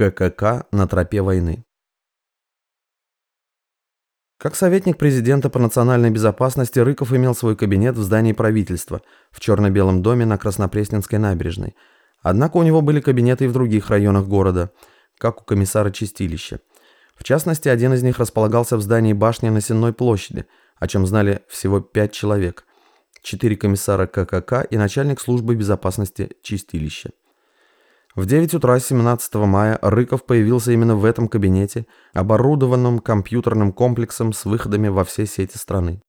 ККК на тропе войны. Как советник президента по национальной безопасности Рыков имел свой кабинет в здании правительства в черно-белом доме на Краснопресненской набережной. Однако у него были кабинеты и в других районах города, как у комиссара Чистилища. В частности, один из них располагался в здании башни на Сенной площади, о чем знали всего пять человек. Четыре комиссара ККК и начальник службы безопасности Чистилища. В 9 утра 17 мая Рыков появился именно в этом кабинете, оборудованном компьютерным комплексом с выходами во все сети страны.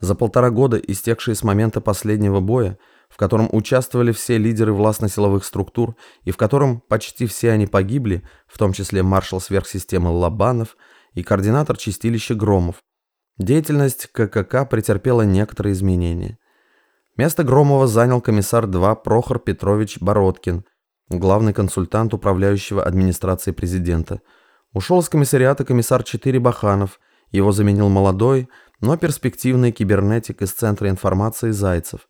За полтора года, истекшие с момента последнего боя, в котором участвовали все лидеры властно-силовых структур и в котором почти все они погибли, в том числе маршал сверхсистемы Лобанов и координатор чистилища Громов, деятельность ККК претерпела некоторые изменения. Место Громова занял комиссар 2 Прохор Петрович Бородкин – главный консультант управляющего администрации президента. Ушел из комиссариата комиссар 4 Баханов, его заменил молодой, но перспективный кибернетик из Центра информации Зайцев.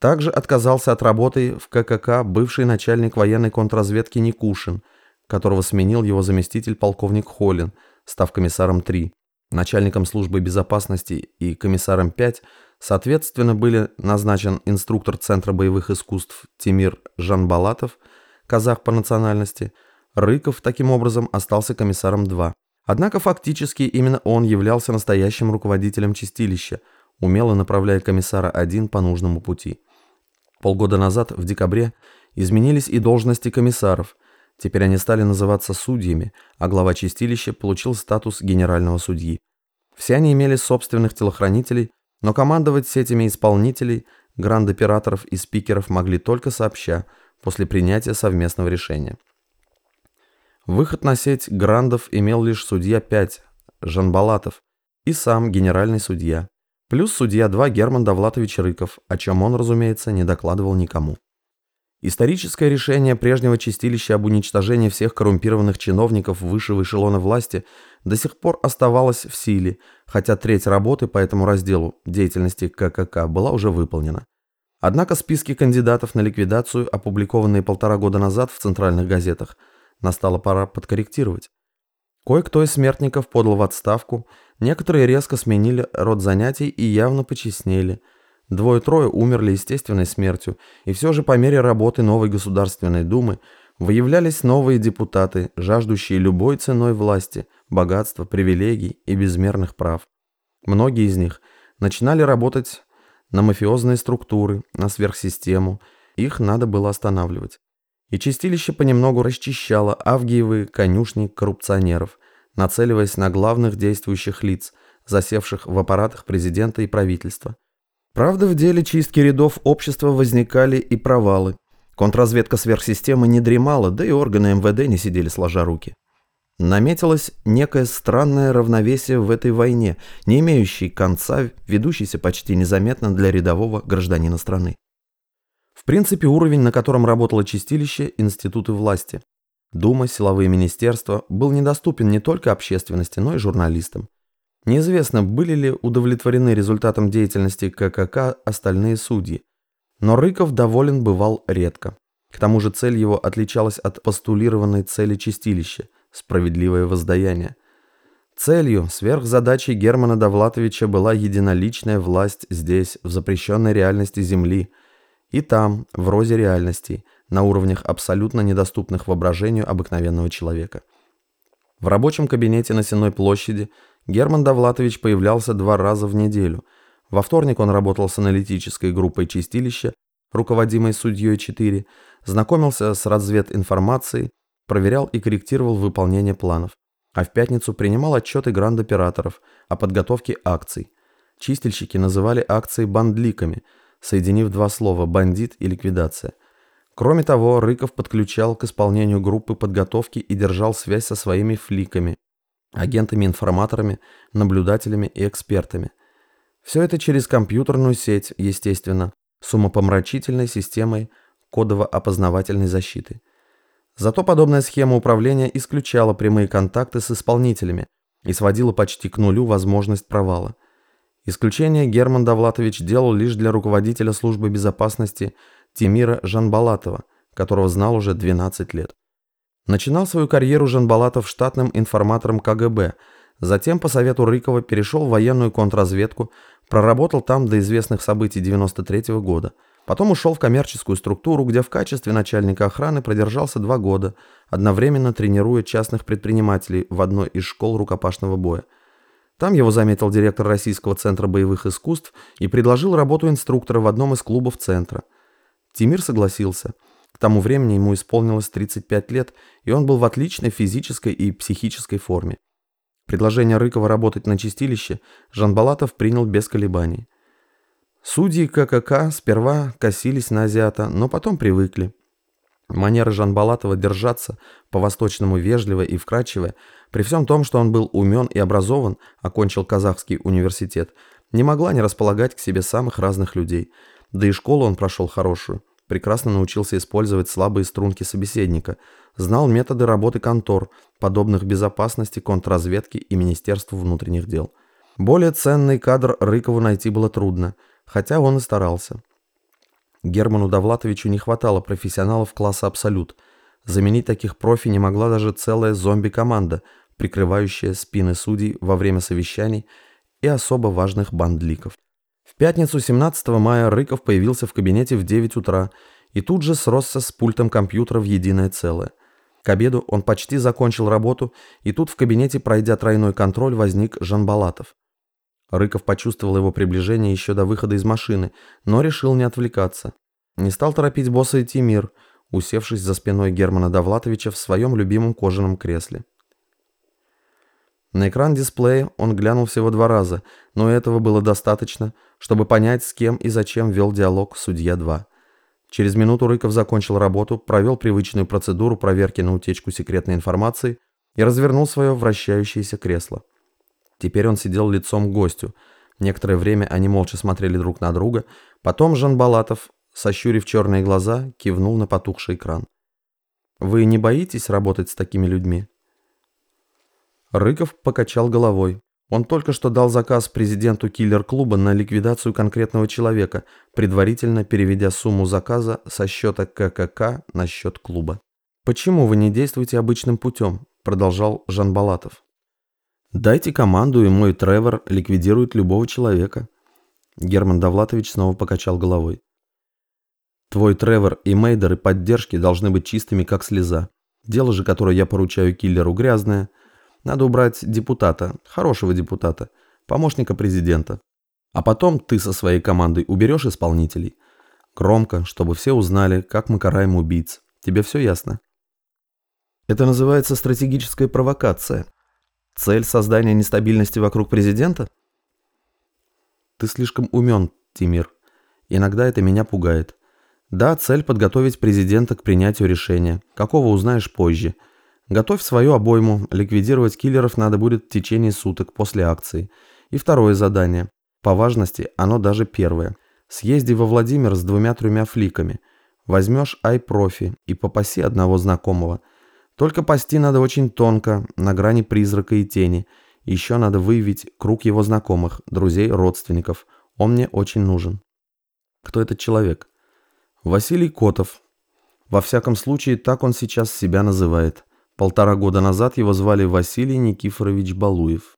Также отказался от работы в ККК бывший начальник военной контрразведки Никушин, которого сменил его заместитель полковник Холин, став комиссаром 3. Начальником службы безопасности и комиссаром 5 соответственно были назначен инструктор Центра боевых искусств Тимир Жанбалатов – казах по национальности, Рыков таким образом остался комиссаром 2. Однако фактически именно он являлся настоящим руководителем чистилища, умело направляя комиссара 1 по нужному пути. Полгода назад, в декабре, изменились и должности комиссаров. Теперь они стали называться судьями, а глава чистилища получил статус генерального судьи. Все они имели собственных телохранителей, но командовать сетями исполнителей, гранд-операторов и спикеров могли только сообща, после принятия совместного решения. Выход на сеть грандов имел лишь судья 5, Жанбалатов, и сам генеральный судья, плюс судья 2 Герман Давлатович Рыков, о чем он, разумеется, не докладывал никому. Историческое решение прежнего чистилища об уничтожении всех коррумпированных чиновников высшего эшелона власти до сих пор оставалось в силе, хотя треть работы по этому разделу деятельности ККК была уже выполнена. Однако списки кандидатов на ликвидацию, опубликованные полтора года назад в центральных газетах, настала пора подкорректировать. Кое-кто из смертников подал в отставку, некоторые резко сменили род занятий и явно почестнели. Двое-трое умерли естественной смертью, и все же по мере работы новой Государственной Думы выявлялись новые депутаты, жаждущие любой ценой власти, богатства, привилегий и безмерных прав. Многие из них начинали работать на мафиозные структуры, на сверхсистему. Их надо было останавливать. И чистилище понемногу расчищало авгиевы конюшни коррупционеров, нацеливаясь на главных действующих лиц, засевших в аппаратах президента и правительства. Правда, в деле чистки рядов общества возникали и провалы. Контрразведка сверхсистемы не дремала, да и органы МВД не сидели сложа руки. Наметилось некое странное равновесие в этой войне, не имеющей конца, ведущейся почти незаметно для рядового гражданина страны. В принципе, уровень, на котором работало чистилище, институты власти, Дума, силовые министерства, был недоступен не только общественности, но и журналистам. Неизвестно, были ли удовлетворены результатом деятельности ККК остальные судьи, но Рыков доволен бывал редко. К тому же цель его отличалась от постулированной цели чистилища – справедливое воздаяние. Целью, сверхзадачей Германа Довлатовича была единоличная власть здесь, в запрещенной реальности Земли, и там, в розе реальностей, на уровнях абсолютно недоступных воображению обыкновенного человека. В рабочем кабинете на Сенной площади Герман Довлатович появлялся два раза в неделю. Во вторник он работал с аналитической группой чистилища, руководимой судьей 4, знакомился с развединформацией, проверял и корректировал выполнение планов, а в пятницу принимал отчеты гранд-операторов о подготовке акций. Чистильщики называли акции бандликами, соединив два слова «бандит» и «ликвидация». Кроме того, Рыков подключал к исполнению группы подготовки и держал связь со своими фликами, агентами-информаторами, наблюдателями и экспертами. Все это через компьютерную сеть, естественно, с умопомрачительной системой кодово-опознавательной защиты. Зато подобная схема управления исключала прямые контакты с исполнителями и сводила почти к нулю возможность провала. Исключение Герман Давлатович делал лишь для руководителя службы безопасности Тимира Жанбалатова, которого знал уже 12 лет. Начинал свою карьеру Жанбалатов штатным информатором КГБ, затем по совету Рыкова перешел в военную контрразведку, проработал там до известных событий 93 -го года. Потом ушел в коммерческую структуру, где в качестве начальника охраны продержался два года, одновременно тренируя частных предпринимателей в одной из школ рукопашного боя. Там его заметил директор Российского центра боевых искусств и предложил работу инструктора в одном из клубов центра. Тимир согласился – к тому времени ему исполнилось 35 лет, и он был в отличной физической и психической форме. Предложение Рыкова работать на чистилище Жанбалатов принял без колебаний. Судьи ККК сперва косились на азиата, но потом привыкли. Манера Жанбалатова держаться по-восточному вежливо и вкрадчиво, при всем том, что он был умен и образован, окончил Казахский университет, не могла не располагать к себе самых разных людей. Да и школу он прошел хорошую прекрасно научился использовать слабые струнки собеседника, знал методы работы контор, подобных безопасности, контрразведки и Министерству внутренних дел. Более ценный кадр Рыкову найти было трудно, хотя он и старался. Герману Довлатовичу не хватало профессионалов класса «Абсолют». Заменить таких профи не могла даже целая зомби-команда, прикрывающая спины судей во время совещаний и особо важных бандликов. Пятницу 17 мая Рыков появился в кабинете в 9 утра и тут же сросся с пультом компьютера в единое целое. К обеду он почти закончил работу, и тут в кабинете, пройдя тройной контроль, возник Жанбалатов. Рыков почувствовал его приближение еще до выхода из машины, но решил не отвлекаться. Не стал торопить босса идти мир, усевшись за спиной Германа Довлатовича в своем любимом кожаном кресле. На экран дисплея он глянул всего два раза, но этого было достаточно, чтобы понять, с кем и зачем вел диалог «Судья-2». Через минуту Рыков закончил работу, провел привычную процедуру проверки на утечку секретной информации и развернул свое вращающееся кресло. Теперь он сидел лицом к гостю. Некоторое время они молча смотрели друг на друга. Потом Жан Балатов, сощурив черные глаза, кивнул на потухший экран. «Вы не боитесь работать с такими людьми?» Рыков покачал головой. Он только что дал заказ президенту киллер-клуба на ликвидацию конкретного человека, предварительно переведя сумму заказа со счета ККК на счет клуба. «Почему вы не действуете обычным путем?» – продолжал Жан Балатов. «Дайте команду, и мой Тревор ликвидирует любого человека». Герман Довлатович снова покачал головой. «Твой Тревор и Мейдеры поддержки должны быть чистыми, как слеза. Дело же, которое я поручаю киллеру, грязное – надо убрать депутата, хорошего депутата, помощника президента. А потом ты со своей командой уберешь исполнителей. Громко, чтобы все узнали, как мы караем убийц. Тебе все ясно? Это называется стратегическая провокация. Цель создания нестабильности вокруг президента? Ты слишком умен, Тимир. Иногда это меня пугает. Да, цель подготовить президента к принятию решения. Какого узнаешь позже – Готовь свою обойму, ликвидировать киллеров надо будет в течение суток после акции. И второе задание. По важности оно даже первое. Съезди во Владимир с двумя-тремя фликами. Возьмешь ай-профи и попаси одного знакомого. Только пасти надо очень тонко, на грани призрака и тени. Еще надо выявить круг его знакомых, друзей, родственников. Он мне очень нужен. Кто этот человек? Василий Котов. Во всяком случае, так он сейчас себя называет. Полтора года назад его звали Василий Никифорович Балуев.